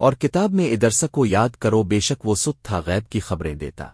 اور کتاب میں ادرسک کو یاد کرو، بے شک وہ ست تھا، غیب کی خبریں دیتا۔